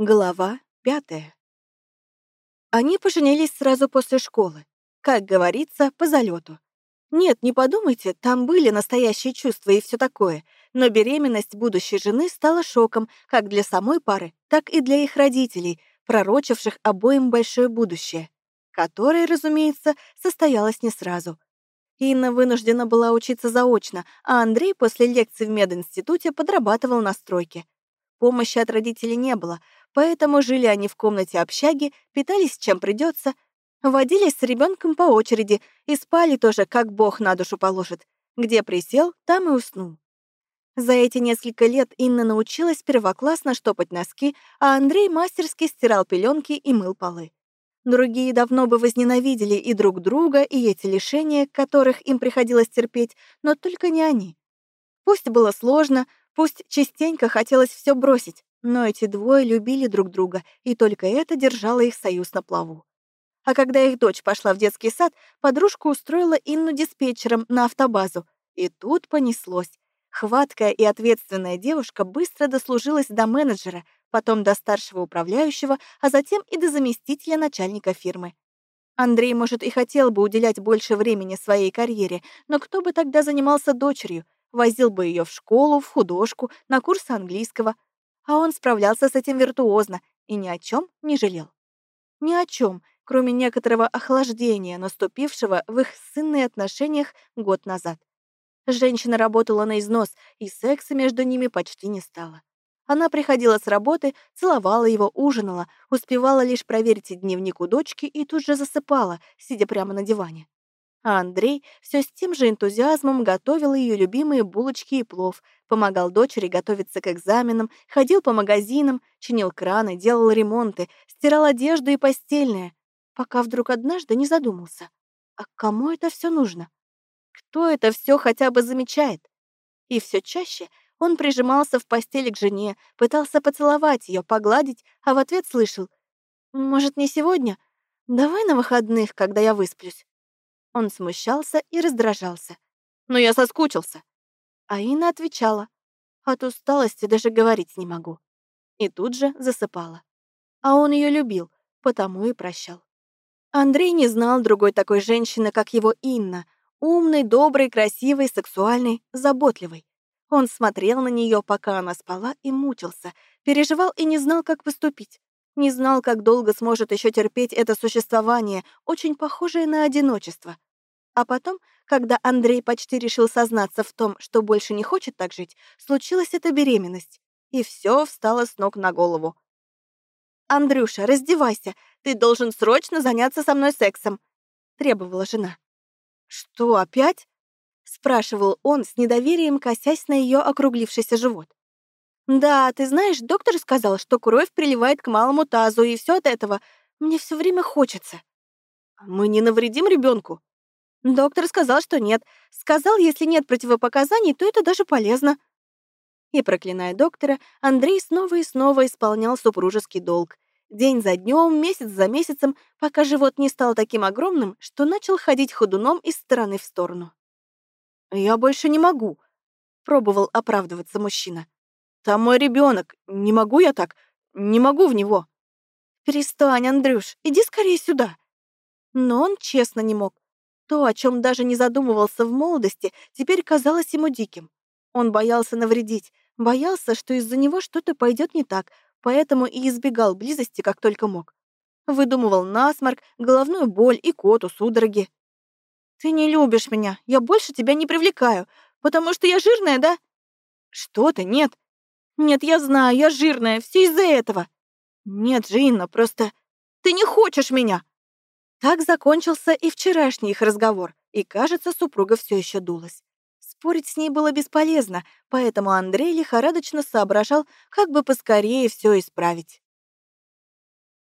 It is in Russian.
Глава пятая. Они поженились сразу после школы. Как говорится, по залету. Нет, не подумайте, там были настоящие чувства и все такое, но беременность будущей жены стала шоком как для самой пары, так и для их родителей, пророчивших обоим большое будущее, которое, разумеется, состоялось не сразу. Инна вынуждена была учиться заочно, а Андрей после лекций в мединституте подрабатывал на стройке. Помощи от родителей не было, Поэтому жили они в комнате общаги, питались чем придется, водились с ребенком по очереди и спали тоже, как Бог на душу положит. Где присел, там и уснул. За эти несколько лет Инна научилась первоклассно штопать носки, а Андрей мастерски стирал пеленки и мыл полы. Другие давно бы возненавидели и друг друга, и эти лишения, которых им приходилось терпеть, но только не они. Пусть было сложно, пусть частенько хотелось все бросить, но эти двое любили друг друга, и только это держало их союз на плаву. А когда их дочь пошла в детский сад, подружка устроила Инну диспетчером на автобазу. И тут понеслось. Хваткая и ответственная девушка быстро дослужилась до менеджера, потом до старшего управляющего, а затем и до заместителя начальника фирмы. Андрей, может, и хотел бы уделять больше времени своей карьере, но кто бы тогда занимался дочерью? Возил бы ее в школу, в художку, на курсы английского — а он справлялся с этим виртуозно и ни о чем не жалел. Ни о чем, кроме некоторого охлаждения, наступившего в их сынные отношениях год назад. Женщина работала на износ, и секса между ними почти не стало. Она приходила с работы, целовала его, ужинала, успевала лишь проверить дневник у дочки и тут же засыпала, сидя прямо на диване. А Андрей все с тем же энтузиазмом готовил ее любимые булочки и плов, помогал дочери готовиться к экзаменам, ходил по магазинам, чинил краны, делал ремонты, стирал одежду и постельное, пока вдруг однажды не задумался. А кому это все нужно? Кто это все хотя бы замечает? И все чаще он прижимался в постели к жене, пытался поцеловать ее, погладить, а в ответ слышал «Может, не сегодня? Давай на выходных, когда я высплюсь». Он смущался и раздражался. «Но я соскучился». А Инна отвечала. «От усталости даже говорить не могу». И тут же засыпала. А он ее любил, потому и прощал. Андрей не знал другой такой женщины, как его Инна, умной, доброй, красивой, сексуальной, заботливой. Он смотрел на нее, пока она спала, и мучился, переживал и не знал, как поступить. Не знал, как долго сможет еще терпеть это существование, очень похожее на одиночество. А потом, когда Андрей почти решил сознаться в том, что больше не хочет так жить, случилась эта беременность. И все встало с ног на голову. «Андрюша, раздевайся, ты должен срочно заняться со мной сексом», — требовала жена. «Что, опять?» — спрашивал он с недоверием, косясь на ее округлившийся живот. «Да, ты знаешь, доктор сказал, что кровь приливает к малому тазу, и все от этого. Мне все время хочется». «Мы не навредим ребенку? Доктор сказал, что нет. Сказал, если нет противопоказаний, то это даже полезно. И, проклиная доктора, Андрей снова и снова исполнял супружеский долг. День за днем, месяц за месяцем, пока живот не стал таким огромным, что начал ходить ходуном из стороны в сторону. «Я больше не могу», — пробовал оправдываться мужчина. «Там мой ребенок. Не могу я так. Не могу в него». «Перестань, Андрюш, иди скорее сюда». Но он честно не мог. То, о чем даже не задумывался в молодости, теперь казалось ему диким. Он боялся навредить, боялся, что из-за него что-то пойдет не так, поэтому и избегал близости как только мог. Выдумывал насморк, головную боль и коту, судороги. «Ты не любишь меня, я больше тебя не привлекаю, потому что я жирная, да?» «Что ты, нет?» «Нет, я знаю, я жирная, все из-за этого». «Нет же, Инна, просто ты не хочешь меня!» Так закончился и вчерашний их разговор, и, кажется, супруга все еще дулась. Спорить с ней было бесполезно, поэтому Андрей лихорадочно соображал, как бы поскорее все исправить.